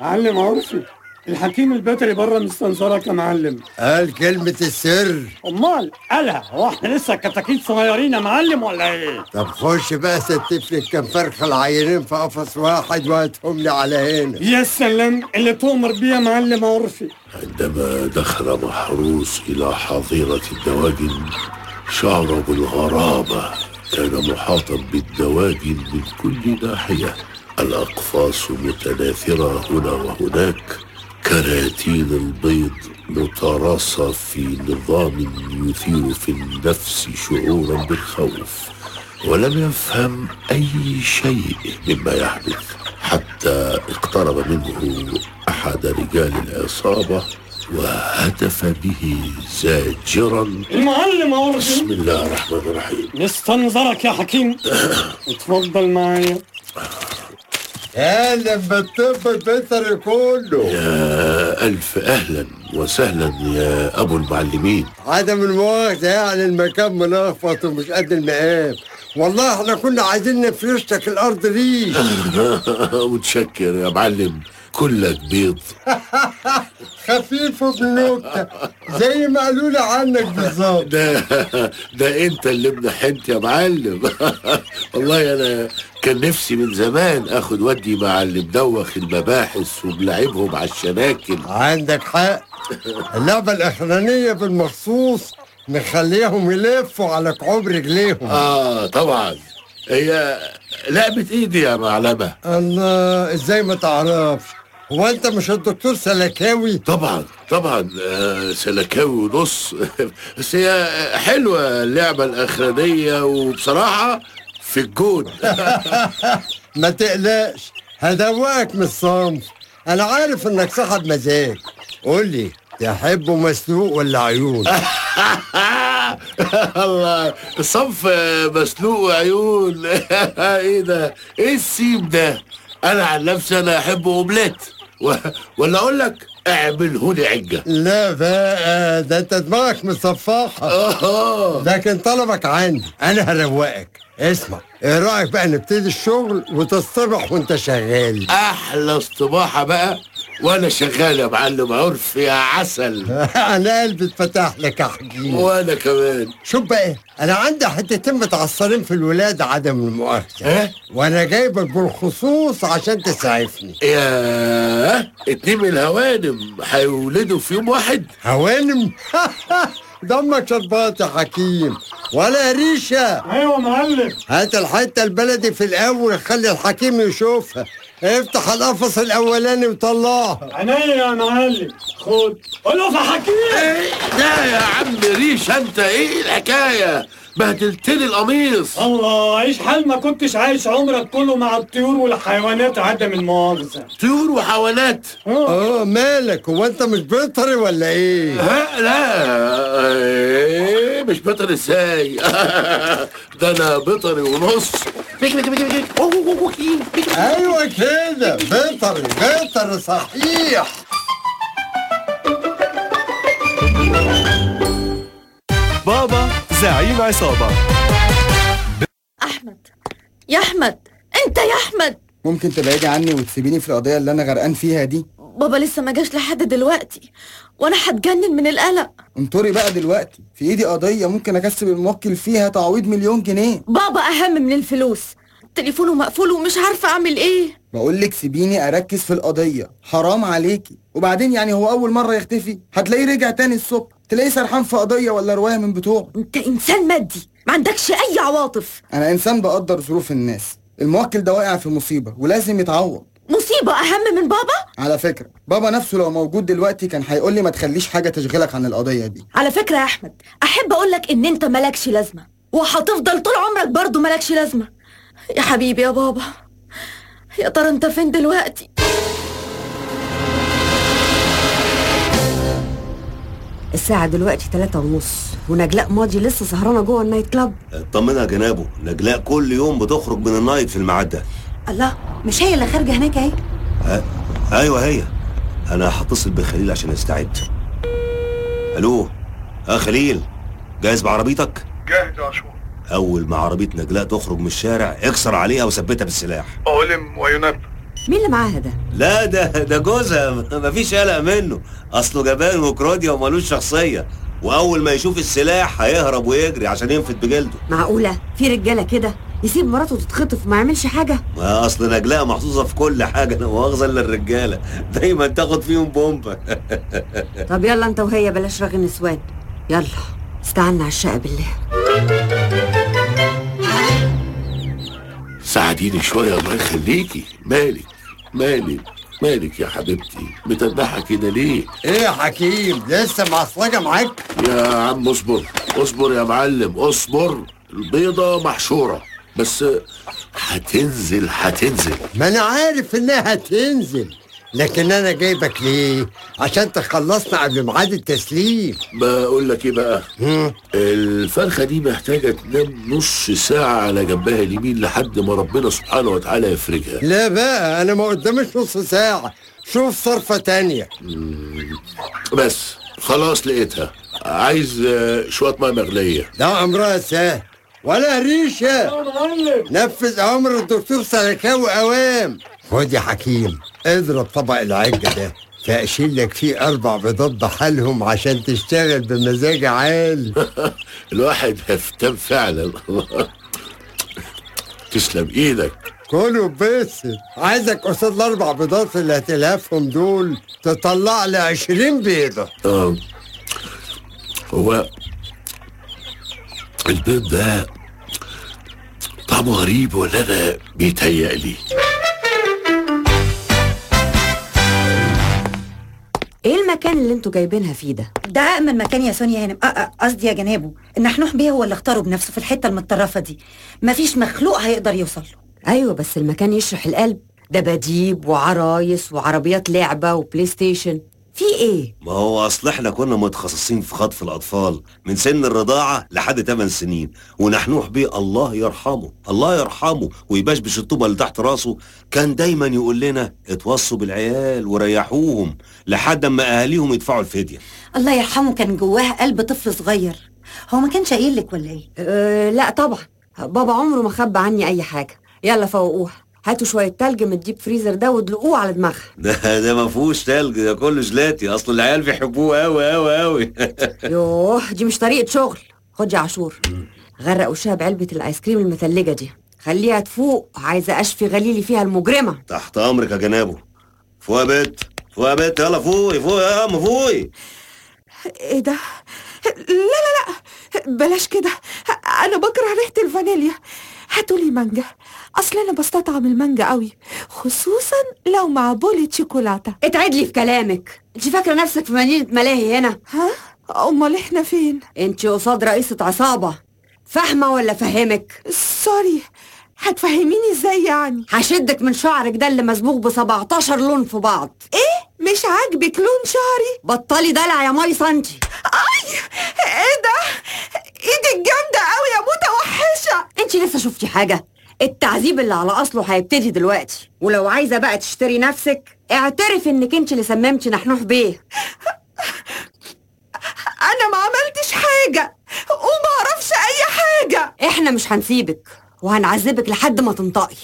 معلم عرفي الحكيم البتري بره مستنصرك يا معلم. قال كلمة السر. أمال قالها. هو إحنا لسه كتاكيت صغيرين يا معلم ولا إيه؟ طب خش بقى ستف لي كام فرخة العينين في قفص واحد وهاتهم لي على هنا. يا سلام اللي تؤمر بيه يا معلم عرفي. عندما دخل محروس إلى حظيرة الدواجن شعر بالغرابة. كان محاطا بالدواجن من كل ناحية. الأقفاص متناثرة هنا وهناك كراتين البيض متراصة في نظام يثير في النفس شعورا بالخوف ولم يفهم أي شيء مما يحدث حتى اقترب منه أحد رجال العصابة وهتف به زاجرا. المعلم عرفي بسم الله الرحمن الرحيم. نستنظرك يا حكيم. اتفضل معايا أهلا بالطب البيطري كله. يا ألف أهلا وسهلا يا أبو المعلمين. عدم المؤاخذة يعني المكان ملخبط ومش قد المقام والله إحنا كنا عايزين نفرش لك الأرض ريش متشكر يا معلم. كلك بيض. خفيف وبنكتة زي ما قالوا لي عنك بالظبط. ده ده أنت اللي ابن حنت يا معلم. والله أنا كان نفسي من زمان آخد ودي مع اللي مدوخ المباحث وملاعبهم على الشناكل. عندك حق. اللعبة الأخرانية بالمخصوص نخليهم يلفوا على كعوب رجليهم. آه طبعا. هي لعبة إيدي يا معلمة. الله إزاي ما تعرفش؟ هو أنت مش الدكتور سلكاوي؟ طبعا طبعا آه، سلكاوي ونص بس هي حلوة اللعبة الأخرانية وبصراحة في الجون ما تقلقش هدوقك من الصنف أنا عارف إنك صاحب مزاج. قول لي تحبه مسلوق ولا عيون؟ الله صنف مسلوق وعيون. إيه ده؟ إيه السيم ده؟ أنا عن نفسي أنا احب أومليت. ولا أقول لك أعمله لي عجه لا بقى ده أنت دماغك مصفحة آه لكن طلبك عندي. أنا هروقك. اسمع إيه رأيك بقى نبتدي الشغل وتصطبح وأنت شغال؟ أحلى اصطباحة بقى. وأنا شغال يا معلم عرف يا عسل. أنا قلبي اتفتح لك يا حكيم وأنا كمان. شوف بقى؟ أنا عندي حتتين متعصرين في الولادة عدم المؤاخذة. ها وأنا جايبك بالخصوص عشان تسعفني. يا اتنين من الهوانم هيولدوا في يوم واحد. هوانم؟ دمك شربات يا حكيم. ولا ريشة. أيوه يا معلم. هات الحتة البلدي في الأول خلي الحكيم يشوفها. افتح القفص الاولاني وطلعها عينيا يا معلم. خد. قول له يا حكيم. إيه ده يا عم ريش أنت إيه الحكاية؟ بهدلتني القميص. الله عيش حال ما كنتش عايش عمرك كله مع الطيور والحيوانات عدم المؤاخذة طيور وحيوانات. آه. مالك؟ هو أنت مش بيطري ولا إيه؟ ها لا إيه مش بطل إزاي؟ ده أنا بطري ونص. بيك بيك بيك بيك. أيوه كده بيطري بيطري صحيح. بابا زعيم عصابة. أحمد. يا أحمد. أنت يا أحمد. ممكن تبعدي عني وتسيبيني في القضية اللي أنا غرقان فيها دي؟ بابا لسه ما جاش لحد دلوقتي وأنا هتجنن من القلق. انطري بقى دلوقتي. في إيدي قضية ممكن أكسب الموكل فيها تعويض مليون جنيه. بابا أهم من الفلوس. تليفونه مقفول ومش عارفة أعمل إيه. بقولك سيبيني أركز في القضية. حرام عليكي. وبعدين يعني هو أول مرة يختفي؟ هتلاقيه رجع تاني الصبح. تلاقيه سرحان في قضية ولا رواية من بتوعه؟ انت انسان مادي ما عندكش اي عواطف. أنا إنسان بقدر ظروف الناس. الموكل ده واقع في مصيبة ولازم يتعوض. مصيبة اهم من بابا؟ على فكرة بابا نفسه لو موجود دلوقتي كان هيقول لي ما تخليش حاجة تشغلك عن القضية دي. على فكرة يا أحمد أحب اقولك إن أنت مالكش لازمة. وهتفضل طول عمرك برضه مالكش لازمة. يا حبيبي يا بابا يا ترى أنت فين دلوقتي؟ الساعة دلوقتي تلاتة ونص. ونجلاء ماضي لسه سهرانة جوه النايت كلاب. اطمنها يا جنابه نجلاء كل يوم بتخرج من النايت في الميعاد ده الله مش هي اللي خارجة هناك اهي؟ ها؟ أيوه هي. أنا هتصل بخليل عشان استعد ألو؟ آه خليل. جاهز بعربيتك؟ جاهز يا عاشور. أول ما عربية نجلاء تخرج من الشارع اكسر عليها وثبتها بالسلاح. أولم وينبه. مين اللي معاها ده لا ده ده جوزها. مفيش قلق منه. أصله جبان وكروديا ومالوش شخصية. وأول ما يشوف السلاح هيهرب ويجري عشان ينفد بجلده. معقولة؟ في رجالة كده؟ يسيب مراته تتخطف وما يعملش حاجة؟ ما أصل نجلاء محظوظة في كل حاجة. لا مؤاخذة الا الرجاله دايما تاخد فيهم بومبة. طب يلا انت وهي بلاش رغي نسوان. يلا استعنا على الشقة بالله ساعديني شوية الله يخليكي. مالك؟ مالك مالك يا حبيبتي متنحة كده ليه؟ إيه يا حكيم لسه معصلجه معاك؟ يا عم اصبر اصبر يا معلم اصبر البيضة محشورة بس هتنزل هتنزل. ما أنا عارف إنها هتنزل. لكن أنا جايبك ليه؟ عشان تخلصنا قبل ميعاد التسليم. بقول لك إيه بقى؟ الفرخة دي محتاجة تنام نص ساعة على جنبها اليمين لحد ما ربنا سبحانه وتعالى يفرجها. لا بقى أنا ما قدامش نص ساعة. شوف صرفة تانية. بس خلاص لقيتها. عايز آه، شوية مية مغلية. ده أمرها سهل. ولا ريشة. نفذ أمر الدكتور سلكاوي أوام. خد يا حكيم اضرب طبق العجة ده. فاشيل لك فيه أربع بيضات بحالهم عشان تشتغل بمزاج عالي الواحد هفتان فعلا. تسلم إيدك. كله بس. عايزك قصاد الأربع بيضات اللي هتلهفهم دول. تطلع لي 20 بيضة. آه. هو البيض ده طعمه غريب ولا أنا بيتهيألي؟ إيه المكان اللي أنتوا جايبينها فيه ده؟ ده أأمن مكان يا سونيا هانم. أ- أ- قصدي يا جنابه النحنوح بيه هو اللي اختاره بنفسه في الحتة المتطرفة دي. مفيش مخلوق هيقدر يوصل له. أيوه بس المكان يشرح القلب. دباديب وعرايس وعربيات لعبة وبلاي ستيشن. في إيه؟ ما هو أصل إحنا كنا متخصصين في خطف الأطفال من سن الرضاعة لحد 8 سنين ونحنوح بيه الله يرحمه الله يرحمه ويبشبش الطوبه اللي تحت راسه. كان دايما يقول لنا اتوصوا بالعيال وريحوهم لحد أما أهاليهم يدفعوا الفدية. الله يرحمه كان جواه قلب طفل صغير. هو ما كانش قايل لك ولا إيه؟ أه لا طبعا. بابا عمره ما خبى عني أي حاجة. يلا فوقوها. هاتوا شوية تلج من الديب فريزر ده وادلقوه على دماغها. ده ده ما فيهوش تلج ده كله جلاتي أصل العيال بيحبوه قوي قوي قوي يوه دي مش طريقة شغل. خد يا عاشور. غرق وشها بعلبه الآيس كريم المثلجة دي. خليها تفوق. عايزة أشفي غليلي فيها المجرمة. تحت أمرك يا جنابه. فوق يا بت فوق يا بت يلا فوقي فوقي. يا ام فوقي. إيه ده؟ لا لا لا. بلاش كده. أنا بكره ريحة الفانيليا. هاتولي مانجا. اصل أنا بستطعم المانجا قوي خصوصا لو مع بولة شوكولاته اتعد لي في كلامك. انت فاكرة نفسك في مدينة ملاهي هنا؟ ها؟ امال إحنا فين؟ انت قصاد رئيسة عصابة. فاهمة ولا فهمك sorry هتفهميني إزاي يعني؟ هشدك من شعرك ده اللي مصبوغ ب 17 لون في بعض. إيه؟ مش عاجبك لون شعري؟ بطلي دلع يا ماي سانتي أي! إيه ده؟ إيدك جامده قوي يا متوحشه انت لسه شفتي حاجة؟ التعذيب اللي على أصله هيبتدي دلوقتي. ولو عايزة بقى تشتري نفسك اعترف إنك انت اللي سممتي نحنوح بيه. أنا ما عملتش حاجة وما أعرفش أي حاجة. إحنا مش هنسيبك وهنعذبك لحد ما تنطقي.